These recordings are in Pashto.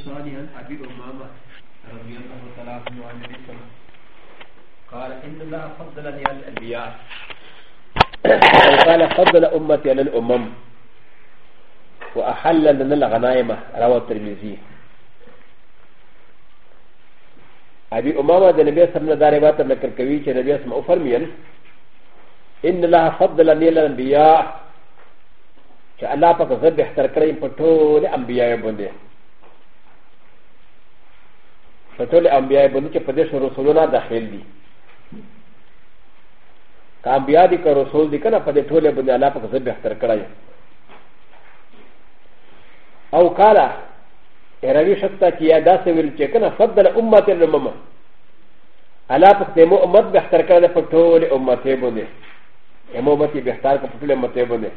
الثاني عن ابي امامه رضي الله تعالى عنه عن النبي صلى الله عليه وسلم قال ان الله فضلني على الانبياء وقال فضل امتي على الامم واحل لنا الغنائم رواه الترمذي ابي امامه د نبي صلى الله عليه وسلم دا روایت نقل کوي چې نبي اسمه فرمایل ان الله فضلني على الانبياء چې الله پاک زه بهتر کړی په ټول انبیایو باندې ټول انبیاء بنو چې په دې شو رسولونه داخل دي که انبیاء دي که رسول دي کنه په دې ټول باندې الله په ځب بهتر کړای او قال اروي شتا چې یا داسې ویل چې کنه فضل امه الامه الله په دې مو امت بهتر کړل په ټول امته باندې امامتي بهتر په ټول امته باندې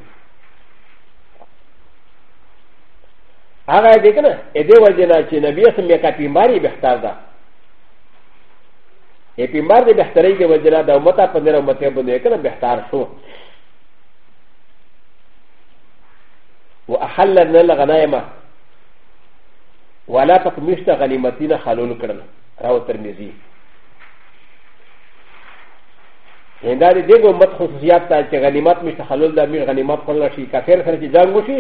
هغه دې کنه اې دې وجنا چې نبی اسم یې کا پیمباري بهتر ده یې پیمبار دې بهتري کې وجنا د امت په دې امت په دې کنه بهتر شو واحل لنا الغنائم ولا تقمشت غنیمتنا حلول کړل راو ترمذی ان دا دې امت خصوصیات ته چې غنیمت مشته حلول د امیر غنیمت کول شي کافر سره چې جنگ وشي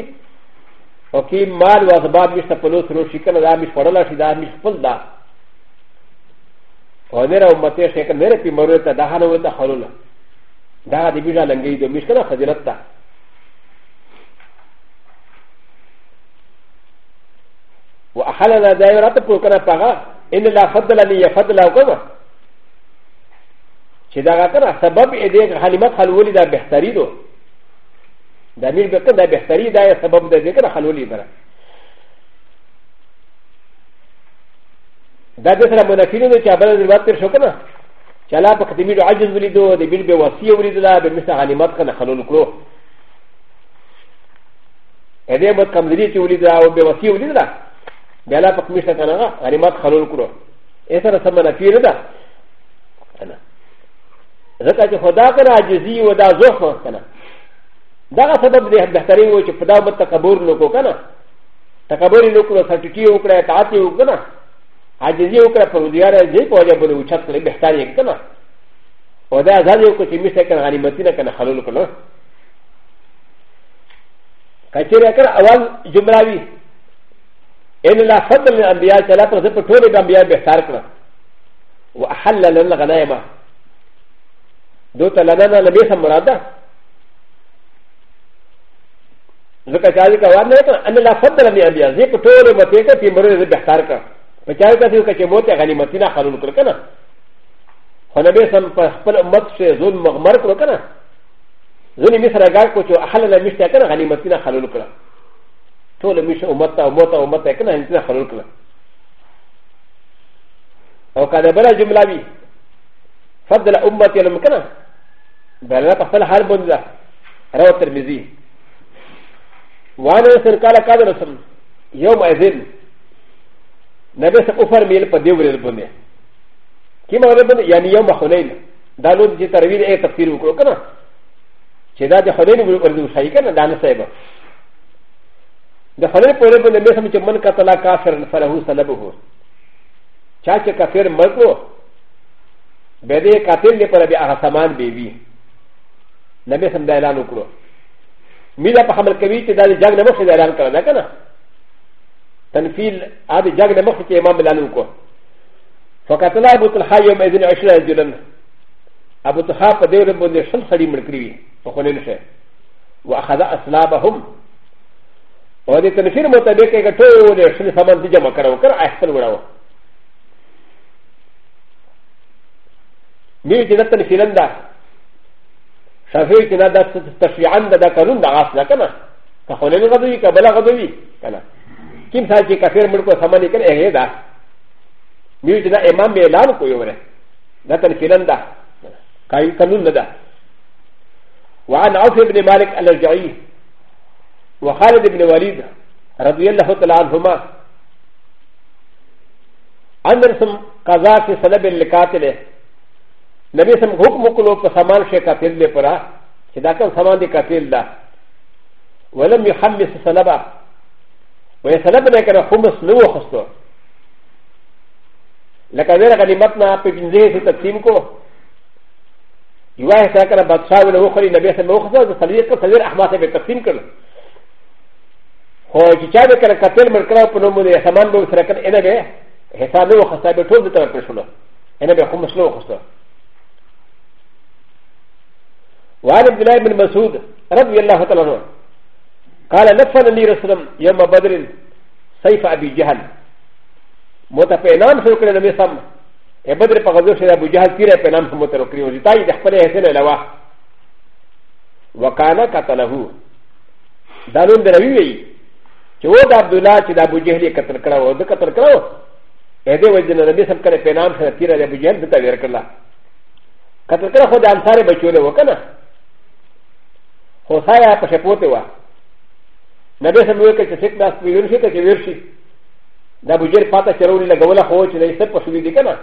و كي مال و اسباب مش تقلو سرو شكنا دا مش فرلا شدا مش فل دا و نرى امتي شكنا نرى في مروتا دا هانا وتا خلولا دا دي بيجا لنجي دو مش كنا خجلتا و احلنا دا يراتا پو كنا پاغا ان لا فضل لي يفضل او كما شدا غا كنا سبب اديك حلمت حلولي دا بحتري دو ダミルベトダベサリダイサバブデデカハロリバラダベサラマナフィルドチアバラズバテショカナチアラパクティミルアジズウリドデビルベワシオウリドラベミサハニマツカナハロルクロエデマツカムリチウリドラウベワシオウリドラベラパクミサカナハニマツハロルクロエサラサマナフィルダザカチホダカナアジズイウダゾファカナだが、サバでベタリングをチプダーバタカボーノコカナ。タカボリノコのサティキオクラタティオクナ。アジジオクラプロディアラジポジャブルウチャクレベタリングカナ。おだざりょうこちみせかなにまちなかなはるのかな。かちらからあわんじゅんらび。えんらファトルのアンビアチャラプロゼプトリバンビアベタークラ。わはららながなやま。どたらなななべさもらだ。ذكا شاذك وانا ان لا فضل من الانبياء زي بطول متيكا في مرور زي بحتاركا فشاذك زي كي موت غنيمتنا خلون كركنا ونبي سم فخبل امت شي ظلم مغمر كركنا ظلم مصر قال كوشو احلنا مشتا كنا غنيمتنا خلون كرا طول مش امتا امتا امتا كنا انتنا خلون كرا او كان بلا جملة بي فضل امتي لمكنا بلا تفضل حال بنزا روى الترمذي وانا سرقال قدرسم يوم اذن نبي سقفر ميل قد يوري البنية كما ربنا يعني يوم حنين دانو دي ترويد اي تفسير وكرو كنا شدا دي حنين وردو شاي كنا دانا سايبا د حنين پر ربنا نبي سمجھ من قتل كافر فلهو سلبه چاچه کافر مرکو بده قاتل نه پر بیا هغه سامان بیوی نبي سمدا اعلان وکړو ميلا بحمل كبير تدعي جاك نمخي دعي رانكا لكنا تنفيل هذا جاك نمخي كإمام بلالوكو فقتل أبو تلحى يوم إذن عشرين رجلا أبو تلحى فدير بني شل خلي من كريوي فخونين شيء وأخذ أسلابهم وهذا تنفير مطابق كتول شل سامان تجمع كراو كرا أحسن وراو ميلا تنفيلن ده شافعي كنا دا تشريعا دا, دا قانون دا غاصلا كنا كخولين غدوي كبلا غدوي كنا كم سال كي كفير ملكو سماني كنا ايه دا ميو جدا امام بيلان كو يوره دا تنفيلن دا كاين قانون دا وعن عوف بن مالك الرجعي وخالد بن وليد رضي الله تعالى عنهما أن رسم قضاء في سلب القاتل なべさんがほくもくのサマンシェカテルでパラ、シダカンサマンデカテルだ。ولم يحمس سلبا ويسلبنا كان خمس نو خستو لكن هذا غنيمتنا بجنزيه ستقسيمكو يواهي ساكن بادشاه ولا اخرى نبي سلم وخصا سليك سلير احماسه بتقسيم كل هو جيشاب كان قتل مركلا ونمو دي سامان بو سركن انا بي حساب نو خسا بتوز تبقى شنو انا بي خمس نو خستو وعن عبد الله بن مسعود رضي الله تعالى عنه قال نفل لي رسول يوم بدر سيف ابي جهل متفعنان سوكر نبي سم بدر فغزو شد ابو جهل تيرا فنان متركري وزيتاي دخل حسن الوا وكان قتله دانون دروي وي چې و د عبد الله چې د ابو جهل قتل کړو د قتل کړو اې دې وجه نه نبی سم کړه پیغام سره تیرا د ابو جهل د تاویر کړه قتل کړه خو د انصار بچوله وکنه خو سایا په شپوته و نبی سم وی کچ سیک داس ویل شي کچ ویل شي دا بوجر پاته چرونی لګول خو چې دای سب پسوی دي کنه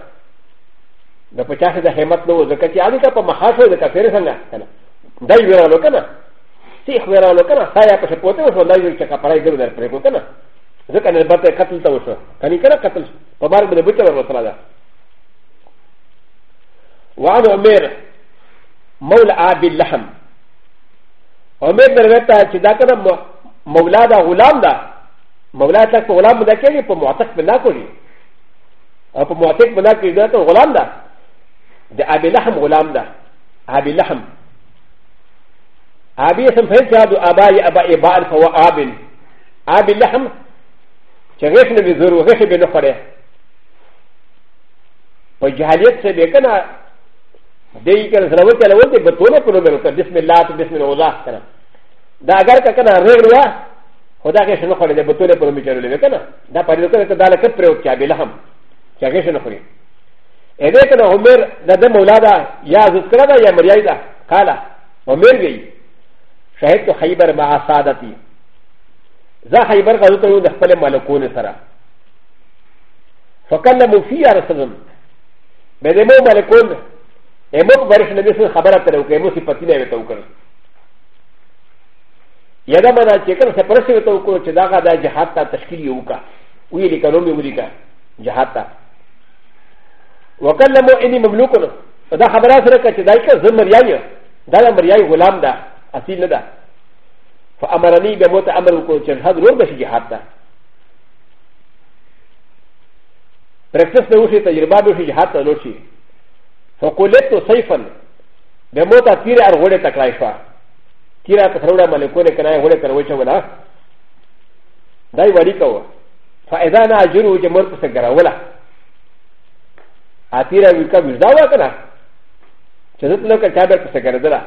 د پچاس د همت نو زکه چې اړیکا په مخاصه د کفیر څنګه کنه دای ویرالو کنه سیخ ویرالو کنه سایا په شپوته و دای ویل چې کا پړای ګر در پرې کو کنه ځکه نه بته قتل ته وشو کني کنه قتل په بار باندې بوتل ورسره ده وعن عمر مولى عبد اللحم و م ي ب ر و ت ا ت ي د ا ك ن ا مولا دا غلام دا مولا ت ا ك غلام دا ك ي ي ب م ع ت ق بنا كوري او ب م ع ت ق بنا كوري دا غلام دا دا ابي لحم غلام دا ابي لحم ابي اسم فهمت هذا اباي ابا ابان فهو ابن ابي لحم شغيف نبي زور وغيف بنفره وجهاليت سبيكنا でいかんすらわけなわけで、とね、プログラム、ディスミラーとディスミラーを出すから。だが、かかな、レグラ、ほだけしのこれで、とね、プロミジャルレベルかな。だから、だから、だから、プロキャビラハム。キャゲシのこれ。えでかな、おめる、だでもらだ、やずつからだ、やまやいだ、かな、おめるげい。シャヘット、ハイバー、マーサーダティ。ザハイバーがずっと言うの、ファレマルコーネサラ。ファカナムフィアラスズム。ベデモマルコーネ。ا م و ك ب ر ش ن ب ي س ن خ ب ر ت ر و ك ي م و س ي ف ت ي ن ا و ت و ك ر ي د ا م ن ا ت ي ك ر س ب ر س ي و ت و ك ر ش د ا غ ا د ا ج ه ا ت ا ت ش ك ي ل ي و ك ا و ي ل ك ن و م ي و ر ي ك ا ج ه ا ت ا و ك ل م و إ ن ي م م ل و ك ن ا د ا خ ب ر ا ت ر ك ا ت د ا ي ك ز م ر ي ا ي د ا ل م ر ي ا ي غلام دا أ س ي ل د ا ف أ م ر ن ي ب م و ت أ م ر و ك ر ش ن ه ا د ر و ب ش ج ه ا ت ا ر ك ت س ن و ش ي ت ج ر ب ا د و ش ج ه ا ت ا ل و ش ي فقلت سيفا بموتا تيرا غولي تكلايفا تيرا تثرورا ملكوني كناي غولي ترويشا ولا داي وريكو فاذا انا اجرو جمرت سكرا ولا اتيرا ويكا وزاوى كنا شزت لك كابر سكرا دلا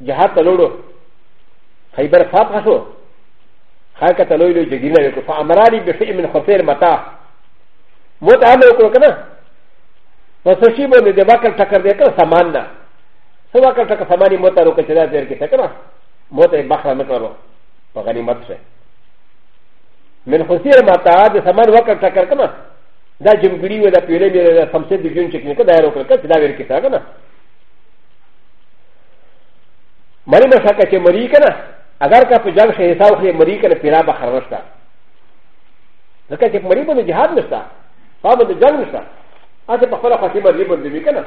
جهات تلولو خيبر فاتحه خاكا تلولو جدينا فامراري بشيء من خسير متاع موتا عملوا كنا و س ش ي ب و ن د و ك ر ت ك ر د ك ر سمانا س و ك ر ت ك ر سماني موتا ر و ك ت ر ا د ر ك ت ك ر ا موتا ب خ ر م ك ر ا و غني مات ش من خسير ما تعاد سمان وكر ت ك ر كما دا جمجري و دا بيولي و دا سمسد جون شكل كدا ر و ك ر كت دا ر ك ت ا كما مري ما شاكا ش مري كنا اگر کا پجان شے حساب ہے مری کنے پیرا بخر نشتا لکہ کہ مری بن جہاد نشتا فاو بن جنگ نشتا アセパファラファシマリブンディビカナ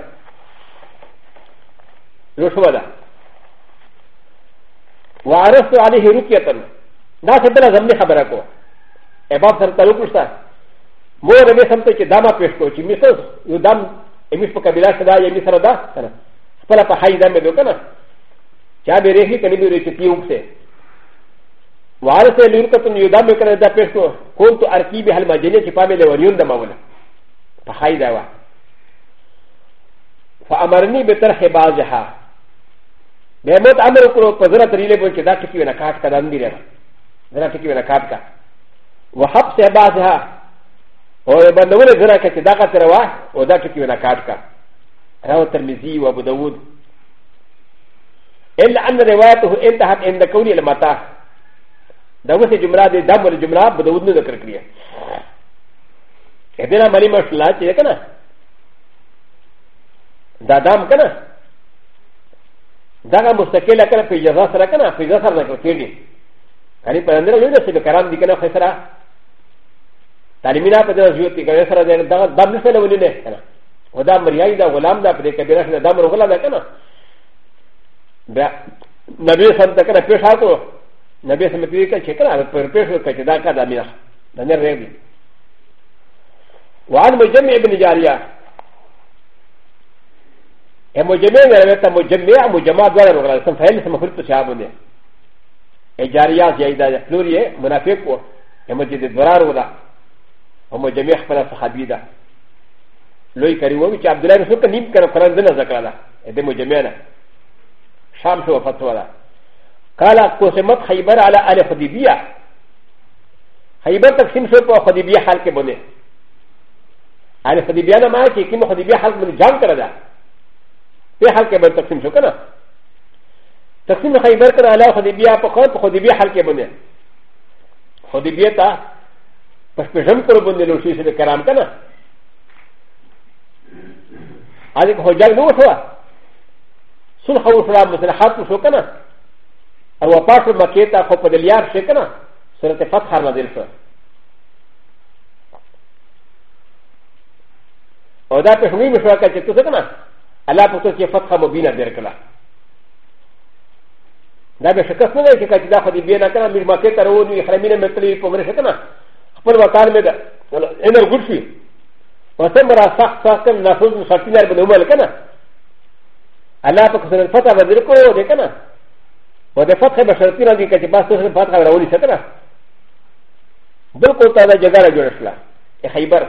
ヨシュワダワアラストアリヒルキヤタンダセベラザンディハバラコエバフサンタルクスタモーレメサンテキダマペスコチミスウダムエミスポカビラシダイエミサラダカナスパラパハイダメドカナチャビレヒキャリビリチピウクセワアラストアリヒルキヤタンユダメカナダペスココントアキビハルマジネチパメレオニュンダマウナ په خای دا و فامرني بترخ بعضها به مت امر کړو په زړه تریلې په چې دا ټکی ونه کاټ کړه اندی لري دا ټکی ونه کاټ کړه وحبس بعضها او بندونه زړه کې چې دا کتر وا او دا ټکی ونه کاټ کړه راو ترمذي او ابو داود الا ان روايته انتهت عند كون المتا دا وسه جمله دې دا بل جمله ابو داود نه ذکر کړی ا د ن ا مالي مشلات ي ك ن ا د ا د ا م ك ن ا د ا غ ا مستقل ك ن ا في جزا سرا ك ن ا في جزا سرا ك ن ا في دي يعني ب ا ن د ر ا يوجد سيد كرام دي ك ن ا خسرا تعليمنا بدل زيوت دي كرام سرا دي دام نسل ولله ك ن ا ودا مريعي دا غلام دا بدي كبيرا سرا دام رغلا دا ك ن ا نبي سمت ك ن ا پیش آتو نبي سمت ك ن ا شكرا پیش آتو كتا دا مينا دا نر رغبي وعن مجمع بن جارية مجمع نرمت مجمع مجمع دوار مغلال سم فهم سم فرط شعبون جارية زيادة فلوري منافق مجد دورار ولا ومجمع خبر صحابي ده لوی کری وو چې عبد الله رسول ته نیم کړه قران زنه ذکر ده د مجمع نه شام شو فتوا ده قال قسمت خیبر على ال حدیبیه خیبر تقسیم شو په حدیبیه حال کې بونه アリファディビアナマーキー、キムファディビアハズムジャンカラダ。ペハルケブンタクシンショカナ。タクシンハイバーカラアファディビアパコン、ファディビアハルケブネ。ファディビアタ、パスペジャンコブネルシーシルカランカナ。アリファジャンノーサー。ソンハウフラムズルハトショカナ。アワパークマケタ、ファディビアシェカナ。それでファッハーマデルシャー。او دا پښوی مشو کا چې څه کنه الله په تو کې فتح مبینه درکړه دا به شکست نه کې کچدا خو دې بیان کړه میر مکه ته ورو دي حرمینه متلی په ورشه کنه خپل وقار مې ده انر ګډ شي وسم را سخت سخت نفوذ خطینار بنو مل کنه الله په کسر فتح باندې کړو دې کنه و د فتح بشرتی راځي کچې بس ته فتح راولي څه کنه بل کو ته دا جګړه جوړه شله خیبر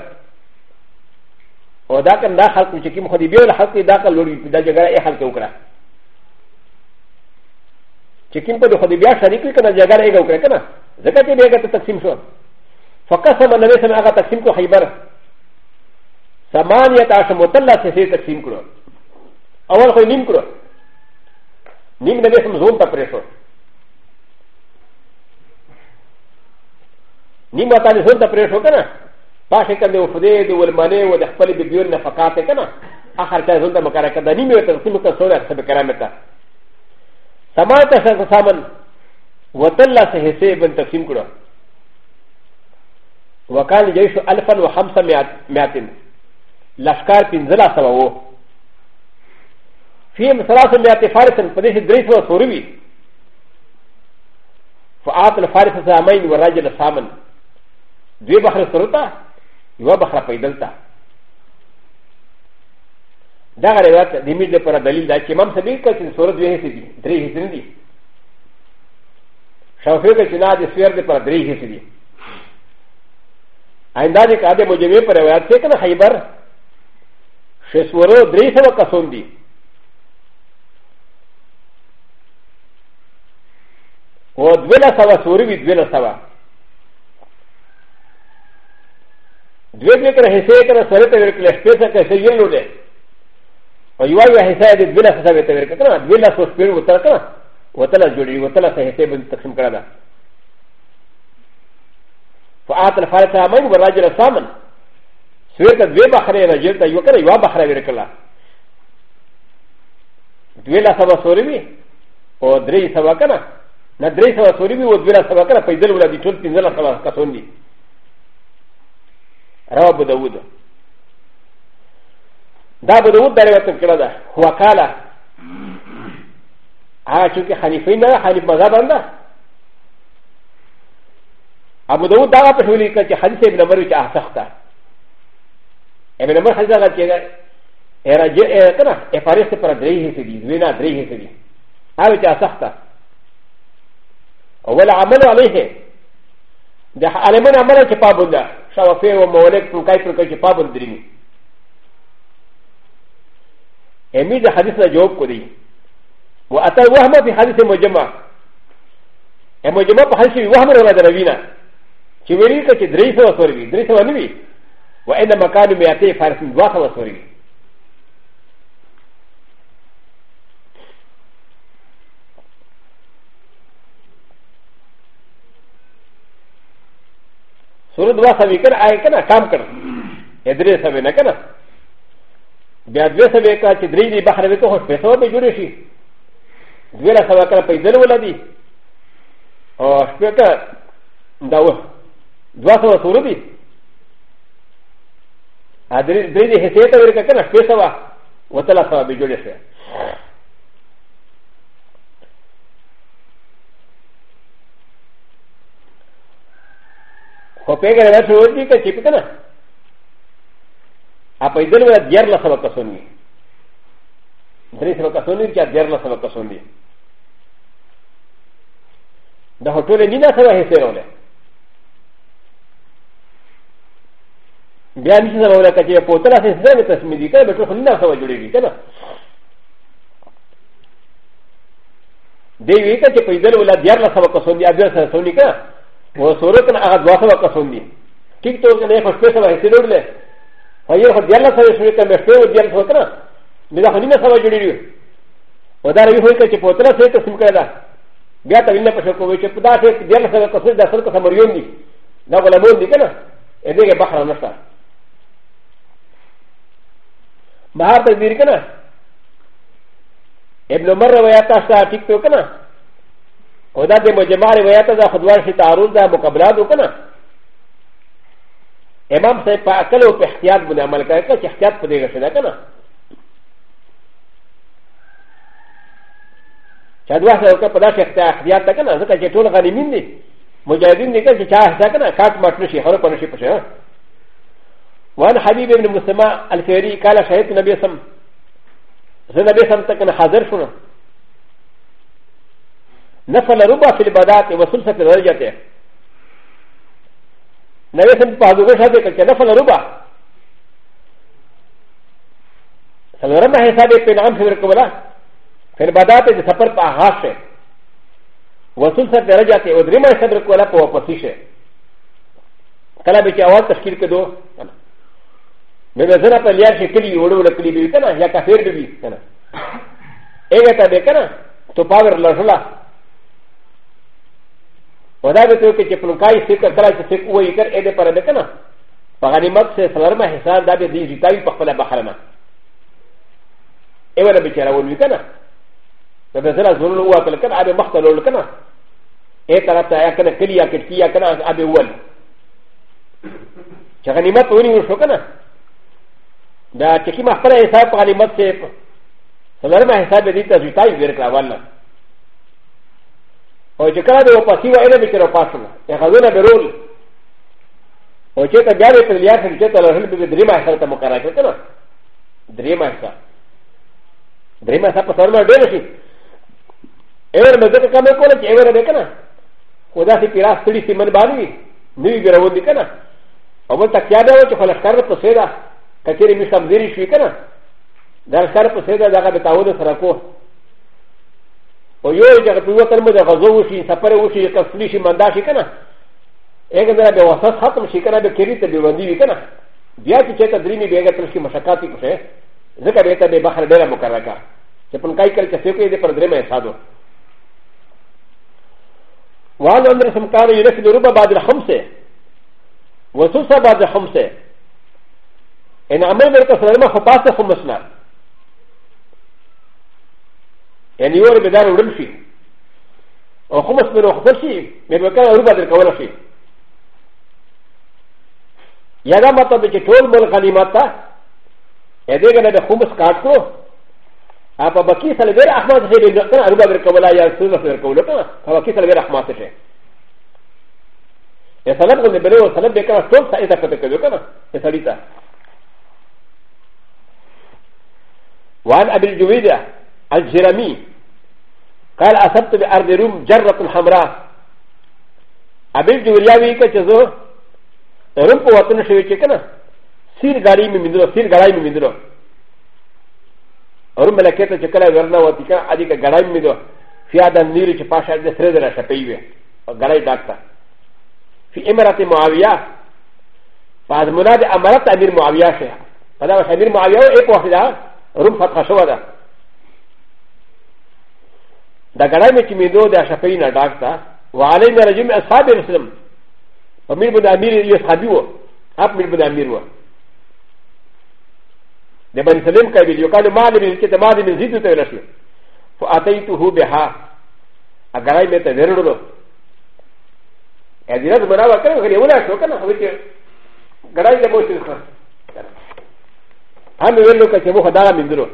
و دا كان دا حلق وشكيم خدي بيو الحلق دا كان لوري دا جگره اي حلق وكرا شكيم پا دو خدي بيا شريك لكنا جگره اي وكرا كنا زكاة بيا كتا تقسيم شو فقسم النبي سمع آغا تقسيم کو خيبر سمانية عشم وطلع سيسي تقسيم کرو اول خوي نيم کرو نيم نبي سمع زون تا پرشو نيم وطاني زون تا پرشو كنا パシェカでオフデードウルマネーウォデファリビビューナファカテカナアハタズンダマカラカダニメタスミカソラセベカラメタサマタサササマンウォテラセヘセブンタシムクラウォカンジェイシュアルファンウォハムサミアティンラスカーピンザラサワウォフィムサラサミアティファリスンプレシデリスワソリビファーテルファリスサマインウォラジェルサマン دوی بحر سرطه و بخرا پیدلتا دا غریبات د امید لپاره دلیل دا چې امام سبیل کړه چې سورۃ دوه حصے دي درې حصے نه دي شافعی کړه چې نه د سویر لپاره درې حصے دي آئندہ دې قاعده موجبه پر روایت څخه نه خیبر شسورو درې سو کسون دي او دوه سو سورې وی دوه سو دوی دې کر حصے کر سره ته ورکل سپیسه کې څه یلو دې او یو یا حصہ دې بلا حساب ته ورکل کړه بلا سو سپین وتر کړه وتل جوړي وتل سه حصے باندې تقسیم کړه دا فاعت الفارث امن وراجل سامن سوی ته دوی بخره راجل ته یو کړه یو بخره ورکل دوی لا سبا سوري وي او درې سبا کنه نه درې سبا سوري وي او دوی لا سبا کنه پیدل ولا دي ټول پنځه لا سبا کسون دي روى ابو داود دا ابو داود دا روایت کړه ده هو قال هغه چې حنیفین نه حنیف مذهب انده ابو داود دا په شولې کې چې حدیث ابن عمر چې احسخته ابن عمر حدیث هغه چې ارجع کنه افارس پر درې هي سدي وینا درې هي سدي هغه چې احسخته اول عمل عليه ده علمنا عمل چې پابنده شوافي ومولك تنكاي تنكاي بابل دريمي امي ذا حديثنا جواب كودي واتى وهمه في حديث مجمع مجمع في حديث وهم ولا دروينا شويري كتي دريسه وصوري دريسه ونبي وانما كانوا مياتي فارس دواخل وصوري سورت دوا سوي كنا آي كنا كام كنا ادري سوي نكنا بیا دوی سوي كا چې درې دي بحر وته هو پیسو به جوړ شي دوی لا سوي کړه پیدل ولدي او شپه کا دا و دوا سوي سورت دي ادري درې دي هڅه ته ورکړه کنا پیسو وا وته لا سوي به جوړ شي خو پیګه نه شو ورته کې چې پکنه ا په دې ډول ډیر لا سبق کسونی درې سبق کسونی چې ډیر لا سبق کسونی د هټولې نه سره هڅه وروله بیا نشي سره وروله چې په تر اساس ځان ته سمې دي کله به ټول نه سره جوړيږي کنه دی وی ته چې په دې ډول ډیر لا سبق کسونی ا دې سره سونی کنه و سورتن اغا دواسا و قسم دی ٹھیک تو نے خوش پیسہ واسطے لوڑ لے و یہ خود دیالا سارے سورت میں بیٹھتے ہو دیالا سوتا نا میرا خنی نہ سوا جڑی رہی و دا روی ہوئی کہ چپوتلا سے قسم کرے دا بیا تبیل نہ پشو کو چپ دا سے دیالا سارے قسم دا سر کا سمریون دی دا غلامون دی کنا ادھے کے بخرا نشتا باہر تقدیر کنا ابن عمر روایات کا ٹھیک تو کنا و دا د مجمع روایت دا خدوار شي تعارض دا مقابلات وکنه امام صاحب په عقل او په احتیاط باندې عمل کوي که احتیاط په دې کې شته کنه چا دوا سره که په داسې احتیاط ده کنه ځکه چې ټول غنیمین دي مجاهدین دي که چا احتیاط کنه کاټ ماټ نشي هر په نشي پشه وان حبیب ابن مسلمه الفیری قال شهید نبی سم زه نبی سم تکنه حاضر شونه نفل ربع في البدات وسلسة في الرجعة نويسم بحضور شهده كنفل ربع سلورم حسابه في نعم سبر قبلا في البدات دي سفر پا آغاز شه وسلسة في الرجعة ودرم سبر قبلا پا وپسی شه کلا بچه اول تشکیل کدو مې زنه په لیار شي کلی وړو وړو کلی به کنه یا کافر به وي کنه اګه ته به کنه تو پاور لرلا و دا به تو که چپلوکای سیک کرا چې سیک وای کر اې دې پر دې کنه په غنیمت سره سلرمه حساب دا به دې ریتای په خپل بحرمه ایوه بیچاره ولوي کنه د بزره زول نو وکړ کنه ابه مختلول کنه اې طرف ته یا کنه کلیا کټیا کنه ابه ول چې غنیمت ونی وشو کنه دا چې کی مخبره حساب په غنیمت سره سلرمه حساب دې ته ریتای ورکړه والله او چې کله د پسی و اله بچره پاسنه هغه ونه برول او چې ته بیا دې په لیا څنګه ته لرل به درې ما سره ته مقرره شو کنه درې ما سره درې ما سره په سر باندې ډېر شي ایور مې ځکه کومه کوله چې ایور دې کنه خدا سي پیرا ستړي سیمن باندې نیوی ګرو دې کنه او بل تکیا دا چې خلک کار په سیدا کچېری مې سمزيري شي کنه دا سر په سیدا دا به تاول سره کوه و یو جا په وطن مده غزو وشي سفر وشي کفلی شي مندا شي کنه اګه دره به وسط ختم شي کنه به کری ته بیوندی وی کنه بیا چې چته درې می بیګه تر شي مشکاتی کوشه ځکه به ته به بحر ډیره مقرره کا چې پن کای کړ چې څه کوي دې پر درې مې سادو وعلى أن رسم كان يرسل ربا بعد الخمسة وسوسة بعد الخمسة إن عمل بركة سلامة خطاسة خمسنا يعني يور بدار ورمشي او خمس من وخبرشي من وكان ربع الكوالا شي يدا مطلب چې ټول مل غنیمت ته ا دې کنه د خمس کاټ کو اپا بکی سره ډیر احمد هي دې کنه ربع الكوالا یا سوزه سره کوله کنه هغه کی سره ډیر احمد شه ا سلام غو دې بلو سلام به کنه ټول سايته کته کوي کنه ا سړیتا وعن ابي الجويده الجرمي قال اصبت بارض روم جره حمراء ابي جولياوي كجزو روم قوتنا شوي كنا سير غاري من مدرو سير غاري من مدرو روم ملكتا شكلا غرنا وتيكا اديكا غاري من مدرو في هذا النير شفاشا سردنا شفيوي غاري داكتا في امرة معاوية فاز مناد امرت امير معاوية شيخ فلا امير معاوية ايه قوة روم فتح شوى ده だからめきみどであしゃぺいなだった。われならじめあさべるすん。おみぶだみりよさびを。あっみぶだみるわ。でばんせれんかびよかでまりみきてまりみずとてらしい。ファテイトウベハ。あがらめてねるの。えじらずまらわかるようなしょかな。がらいでもしゅうか。あみるのかけぼはだらみんどろ。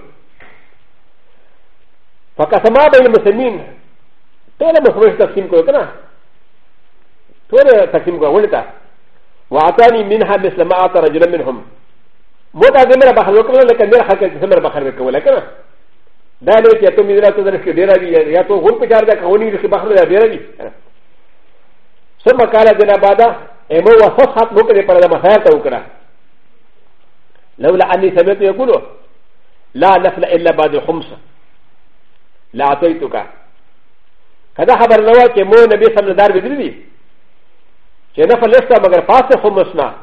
فكما بين المسلمين تولى مفروش تقسيم كوكنا تولى تقسيم كوكنا وعطاني منها مثل ما اعطى رجلا منهم موتا زمرا بحلوكنا لكن دير حكا زمرا بحلوكنا ولكن ذلك يتم اذا تدرك ديرا بي يا تو غور بشار ذاك هوني لك بحلوكنا ديرا بي ثم قال دنا بعدا امو وصفحت مكري پر مسائل توكنا لولا اني سمعت يقولوا لا نفل الا بعد الخمسه لا اتوي توكا كذا خبر لو كي مو نبي سمنا دار بدري كي نفر لستا مگر فاس خمسنا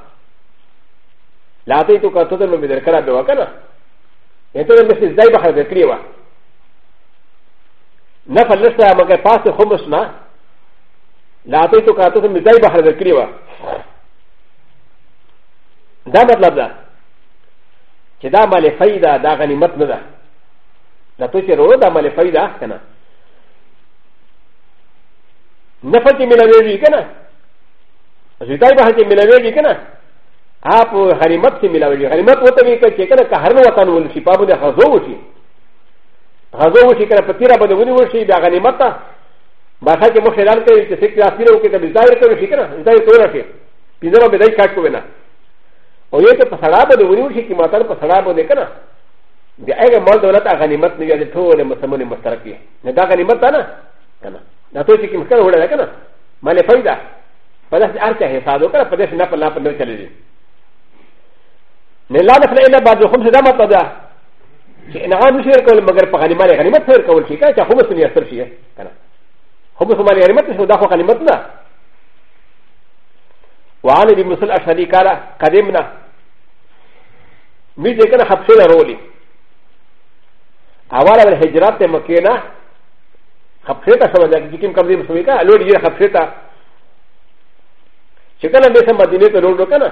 لا اتوي توكا تدر لو بدر كلا بوا كنا يتدر مثل زي بخر بكريوا نفر لستا مگر فاس خمسنا لا اتوي توكا تدر مثل زي بخر بكريوا دا مطلب ده چې دا مالې فایده دا غنیمت نه ده だとしてローダマレファイダーかな。なファティミラベリーかな。ジタイバハティミラベリーかな。アポハリマツミラベリー。ハリマツウォタミカチェケナカハロワタンウォルシパブでハゾウシ。ハゾウシからパティラバドウォルシビアガニマタ。バハティモシェランケイチェセキラフィロケタビザイトルシケナ。ザイトルシケ。ピザロベダイカクウェナ。およそパサラバドウォルシキマタパサラバデカナ。د هغه مال دولت غنیمت نه یاد ټول مسلمان مشترک دي نه دا غنیمت نه کنه دا ته چې کوم کار وړه کنه مال فائدہ په داسې ارته حساب وکړه په داسې نه په لا په نه چلے دي نه لا نه نه بعد خو څه دا مطلب ده چې انعام نشي کول مگر په غنیمت غنیمت څیر کول شي چې خو مسلمان اثر شي کنه خو مسلمان غنیمت شو دا خو غنیمت نه وعن ابي مسلم اشهدي قال قدمنا ميزه كان حبسنا رولي اول اول هجرات ته مکه نه خپشتا شو ده کی کوم قبضه مسوي کا لوړ یې خپشتا چې کله به سم مدینه ته لوړ وکنه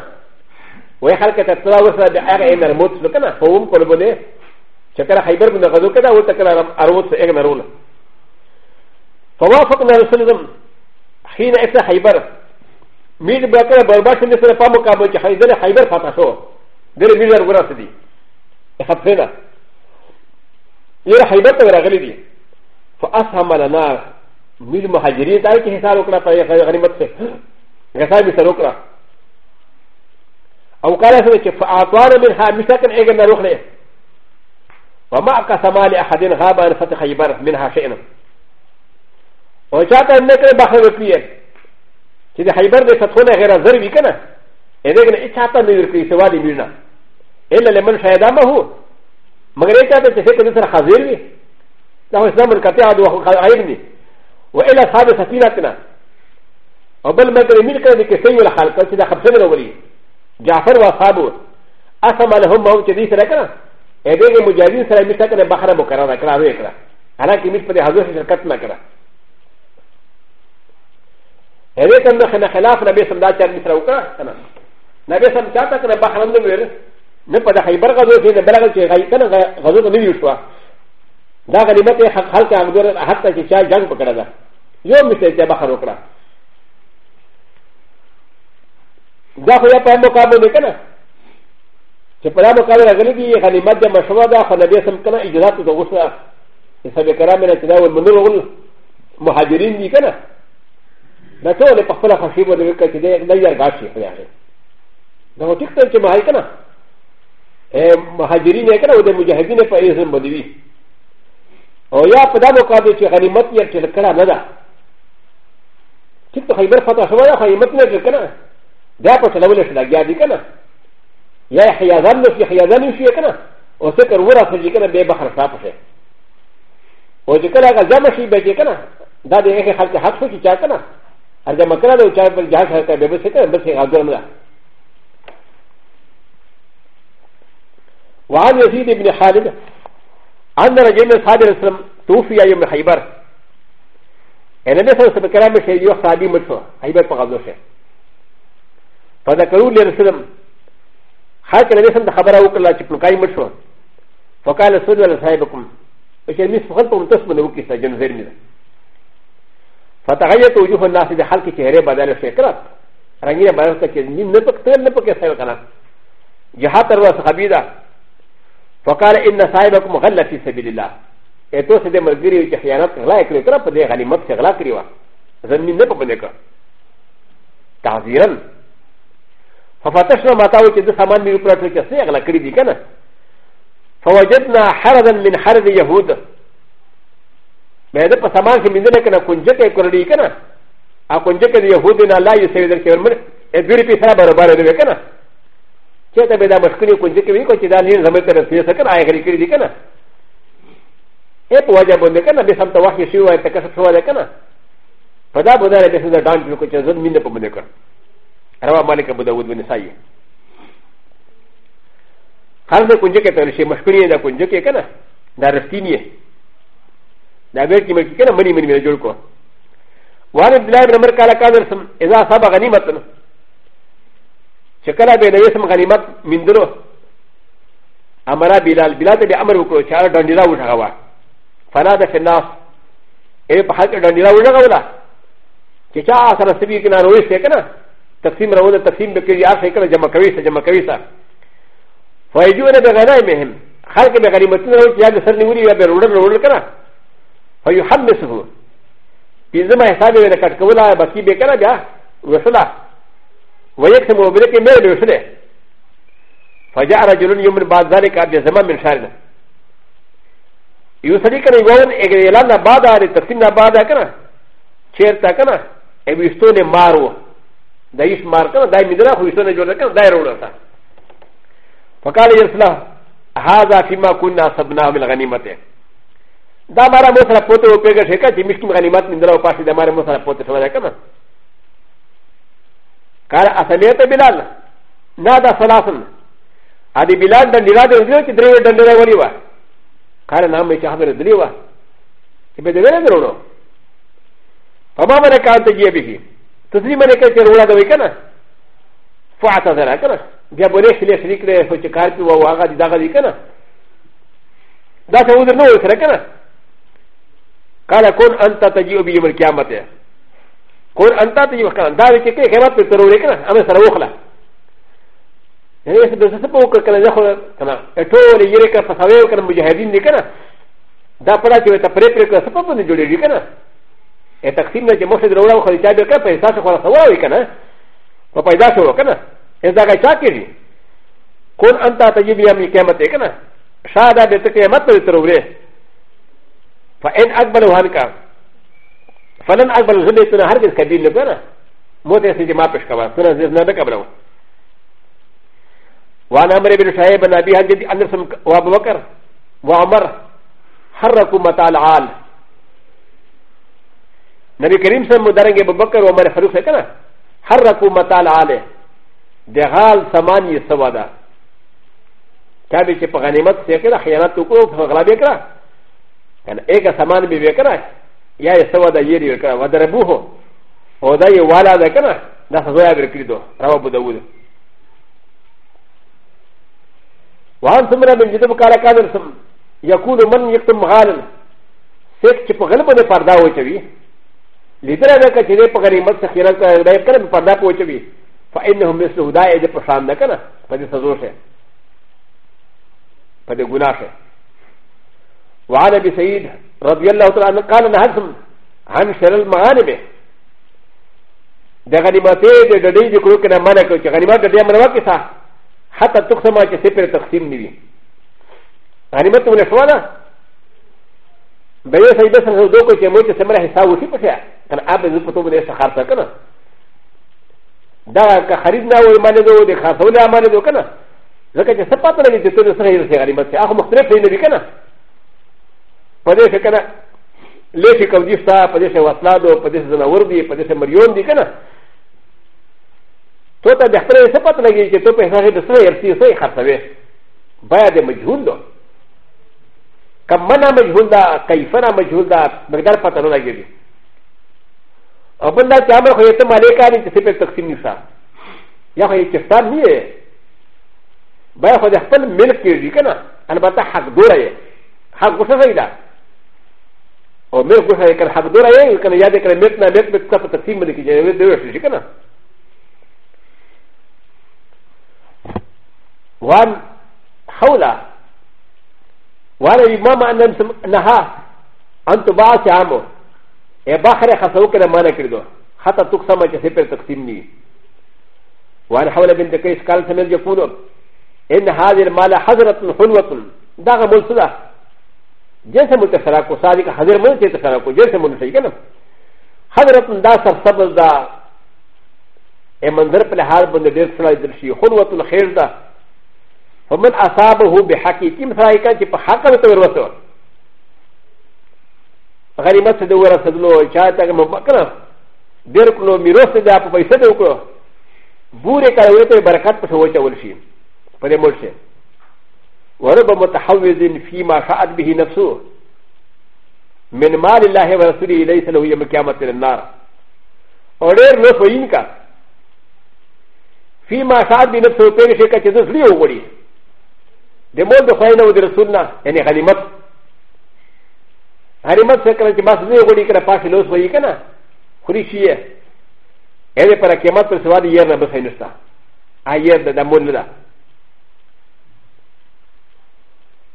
وای خلک ته تلا وسه د هغه امر موت وکنه قوم کول بده چې کله خیبر باندې غزو کړه او تکله اروت څه امرونه فوافقنا رسول الله حين اتى خيبر ميل بكره برباش من سنه قاموا كابو خيبر خيبر فتحوا دير ميل وراسدي خطفنا よりハイバトルが出る。فأسهم لنا من المهاجرين تايك حساب وكرا فهي غنيمت سے غصائب سروكرا او قال سنة كي فأعطوانا منها مساكن ايغن روخ لئے وما قسما لأحدين غابا ان فتح خيبر منها شئنا وچاتا نکر بخر وکریے چی دی خيبر دی فتحونا غیر ضربی کنا ایدگن اچاتا نویر کری سوا دی میرنا إلا لمن شهدامه م ج ر ي ك ا ت ت ف ك ر ت ر خزير بي لا هو اسلام الكتاب عدو خير بي و إ ل ى صاحب سفينتنا و بل م ج ر ي ملك ا لكسي والخلق ت د خ ب س ن الاولي جعفر وصابو أ س م ا لهم موت جديد سرقنا ا د ي ج مجاهدين سرى مسكنا بحرم وكرانا كرا ويكرا على كميس بدي هزوش شركتنا كرا ا د ي ك ا نحن خلاف نبي سمدات جان مسروكا نبي سمدات كنا بحرم نبيل نه په د خیبر غزو کې د بلغه چې غي کنه غزو ته نیو شو دا غنیمت حق حل کې امر حتی چې چا جنگ پکړه دا یو مشته چې بخر وکړه دا خو یې په مقابله کې کنه چې په مقابله غلي دي غنیمت د مشروع ده خو نبی سم کنه اجازه ته وغوښته چې سبب کرام نه تداول منور غل مهاجرین دي کنه دا ټول په خپل خوشي باندې وکړي چې دا یې غاشي خو دا ټیک ته چې مهاجر کنه مهاجرین یې کړه او د مجاهدین په ایزن باندې وي او یا په دا وکړه چې غنیمت یې چې کړه نه ده چې په خیبر فتح شوی خو غنیمت یې چې کړه دا په چلول شي لګیا دي کنه یا حیازان نو شي حیازان شي کنه او څه کر ورا چې کنه به بخر صاحب شي او چې کله هغه جمع شي به چې کنه دا د هغه خلک حق شو چې چا کنه ارجه مکره دا چې په جهاد سره به څه کنه بس هغه ګرم ده وعن يزيد بن خالد أن رجل من صحابي الإسلام توفي يوم خيبر أنا نسأل سبكرا من شيء يوم صحابي ملشو خيبر بغضوشه فذكروا لي الإسلام خلق الإسلام خبره وكلا شكل قايم ملشو فقال السود ولا صاحبكم وشيء ميس فخلطهم تسمن وكيسا جنزير ميزا فتغيرت وجوه الناس بحلق شهره بدل الشكرات رنگینا بدل تکیز نیم نپک تر نپک سایو کنا جهات روا صحابی ده فقال ان صاحبكم غل في سبيل الله اتو سده ملګری چې خیانت غلا کړی تر په دې غنیمت څخه غلا کړی و زمين نه پبنه کړ تعذيرا ففتشنا ما تاو چې د سامان مې پرټل کې څه غلا کړی دي کنه فوجدنا حردا من حرد يهود مې ده په سامان کې مینځنه کنه کنجکه کړی کنه ا کنجکه د يهودنا لا يسوي در کې ورمن ا دوی په سره برابر دی کنه チェタベダマスクリコンジキウィコチダニーズメテレスピーセカンアイグリキリキナエポワジャボンデカナビサンタワヒシュワエテカサワデカナパダボダレベスダダンジュコチェズミネポメネカラワマリカボダウドウネサイカルデコンジキタレシマスクリエダコンジキキナダレスティニエダベキメキキナマニメニメジュコワレディラブルメカラカルスンエザサバガニマトン چې کله به نوې سم غنیمت مندرو امرا بلال بلال ته به امر وکړو چې هغه ډنډیرا وټغوا فنا د فناس ای په حق ډنډیرا وټغولا چې چا سره سبي کې نه روي سي کنه تقسیم راوله تقسیم به کې یار سي کنه جمع کوي سه جمع کوي سه فایجونه به غنیمهم خلق به غنیمتونه وي چې یا سر نیولي یا به روړل روړل کنه فیحمسه پینځمه حساب یې کټ کولا بکی به کنه بیا وسلا ويكتم وبدك ميل يسره فجاء رجل يوم بعد ذلك بعد زمان من شهرنا يسري كان يقول إعلان بعد هذا تقسيم بعد كنا شير تكنا أبيستون مارو دايش مار كنا داي مدرا هو يستون جورا كنا داي رونا تا فقال يرسلا هذا فيما كنا سبنا من الغنيمة دا مارا مسلا پوتو پیگا شکا جمشکم غنیمت مندرا و پاسی دا مارا مسلا پوتو سمجھا کنا قال اسميت بلال نادى ثلاثا ادي بلال دندرا دندرا كدري دندرا وليوا قال نعم يشهد دليوا كيف دندرا درونو فما ملك انت جي به تسليم ملك ترولا دوي كنا فاعتذر كنا بیا بولې شلې شریک دی خو چې کار کوي او هغه دغه دی که نه دا څه عذر نه وي سره که نه قال كن انت تجيء بيوم القيامه コーンタティーカンダーケケケマプトロレカアメサローラエレスドスポーカーのカナエトーレイレカパサウェカムジヘディンディカナダパラチュエタプレプレカスポポニジュリリカナエタクシムジモシドローホリジャブカペサソコラサワウィカナパパイダショウカナエザガチャキリコーンタティービアミキャマテカナシャダデテキャマプトロレファエンアクバルハンカ فلن اقبل زبيتنا هرجز كبير لبنا موت يسجي ما بش كمان سنة زيزنا بكبره وعن عمر بن شعيب بن ابي هنجد انس وابو بكر وعمر حركوا متاع العال نبي كريم سم مدرنج ابو بكر وعمر فاروق سكنا حركوا متاع العال دغال ثمانية سوادا كابي كي بغنيمت سيكرا خيانات تكو فغلابي كرا كان ايكا ثمان بيبي كرا ややそうだやりか、わだれぼう。おだいわらだかな、ださぞやびきど、らばぶだうど。わんすむらびんじとかれかるすん、やくるまんやくともはるん。せっちぽがるまでパダウチビ。リタラダカチレパガリマツキラカレカレパダウチビ。ファインのミスウダイデパシャンダカナ、パディサゾシェ。パディグナシェ。わらびせい。رضي الله تعالى عنه قال نهزم عن شر المغانم د غنیمتې د ډډې د کړو کنه منع کړو چې غنیمت ډډې منع وکړي تا حتی تقسم چې سې پر تقسیم نیوي غنیمت ولې شو نه به یې سې بس نو دوه چې موږ سمره حساب وشي پښه کنه اب زه پتو باندې سخار تا کنه دا که خرید نه وای منه دوه د خاصول امانه دوه کنه ځکه چې سپاتره دې ته سره یې غنیمت هغه مختلف نه وی کنه パデシェカナレシェカウディスタパデシェワスラドパデシェザナウォルディパデシェマリオンディカナトタデフレセパトナギケトペハヘデスレイシーセイハサウェバヤデマジュンドカマナマジュンダカイファナマジュンダメガパタナギリアバンダキャマホエテマレカリテセペトクシミサヤホエテスタミエバヤホデフェルミルキリカナアルバタハグドラエハグサイダー او میر گوشا یکن حق دورا یه یکن یاد یکن میتنا میت میت کسا تقسیم بده که جنوی دویش شی کنه وان حولا وانا امام انم نها انتو باعث عامو ای باخر خسو کنه مانا کردو حتی تک سما چه سپر تقسیم نی وان حولا بنت کیس کال سمیل جفونو ان هذه المال حضرت حلوة داغ ملسده جنس متسراكو صادق حضر من تسراكو جنس منسجن حضرت دا سرسبز دا ا منظر په لحاظ باندې ډېر سړی درشي خلوت الخير ده فمن اصابه بحق کیم سړی کان چې په حق ته ورسو غریمت څه د ورسېدلو چا ته مو پکړه ډېر کلو میروس دا په پیسې ته وکړو بورې کړه ورته برکت په سوچ اول شي په دې مول شي ورب متحوز فيما شاءت به نفسه من مال الله ورسوله ليس له يوم القيامة النار ورير نفوين كا فيما شاءت به نفسه پیر شي کا چې زړی وګړي د مول د خوینه او د رسول نه یعنی غنیمت غنیمت څه کړه چې بس زړی وګړي کړه پاسه لوس وایي کنه خوري شي یې اې پر قیامت پر سوال یې نه بسینستا اې د دمول نه ده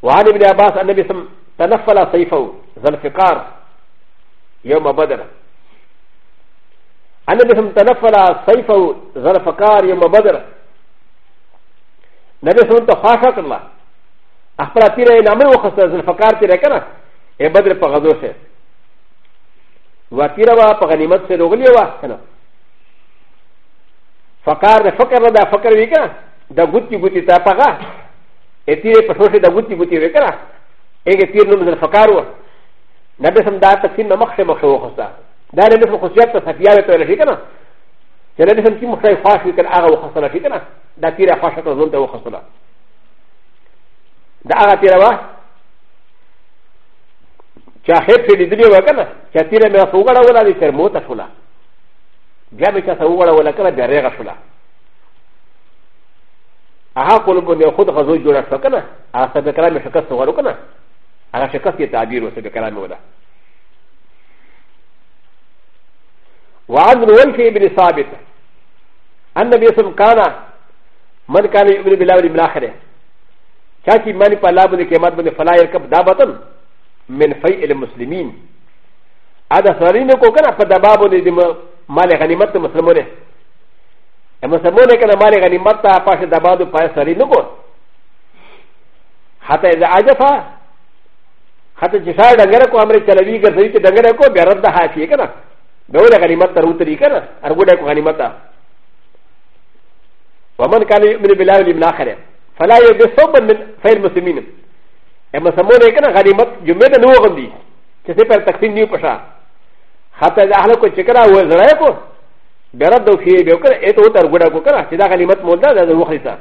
وعن ابن عباس النبي سم تنفل سيفه ذلفقار يوم بدر النبي سم تنفل سيفه ذلفقار يوم بدر النبي سم تخافك الله اخبر تيري نعمل وخص ذلفقار تيري كنا اي بدر بغزو شيء وتيري وا بغنيمت سي رغلي وا كنا فقار فقر دا فقر ويكا دا غوتي غوتي تا بغا ا ت ي ر ي فشوشي داوتي بوتي وكرا ا ج ت ي ر نمز الفكارو نبسم دا تكسين ممخشي مخشو خصا دا نبسم خصيات تسفياوي تو رشيكنا جنا نبسم كي مخشي فاش وكر اغا وخصنا رشيكنا دا تيرا فاشا تظن تو خصنا دا اغا تيرا وا چا خيب شي دليو وكنا چا تيرا ميا فوغرا ولا دي ترموتا شولا جامي چا سوغرا ولا كلا بيا ريغا شولا هغه کول باندې خود غزو جوړه شو کنه هغه سبب کلام شکست وغلو کنه هغه شکست یې تعبیر و سبب کلام ودا وعن الولف بن ثابت ان بيسم كان من كان يؤمن بالله واليوم الاخر شاكي ماني فلا بني كيمات بني فلا يركب دابة من فيء المسلمين هذا سرينكو كان فدبابني مال غنيمة المسلمين ا م س م و ن ك ن م ا ل غ ن ي م ت ا فاش دبادو فاش سري نكو حتى اذا عجفا حتى جشار دنگركو امري تلوي غرزي دنگركو برد حاشي كنا بولا غنيمت روتري كنا ارغودكو غنيمتا ومن كان يؤمن بالله واليوم الاخر فلا يجد صوبا من فعل المسلمين ا م س م و ن ك ن غنيمت جمعه نوغندي كسي پر تقسيم نيو پشا حتى اذا اهلكو چكرا وزرايكو ب ر د و ش ي ب ي و ك ر ا ت و ت ر غ و ر ا ك و ك ر ا ت د ا غ ل ي م ت مولدا د ا و خ ل ي ت ا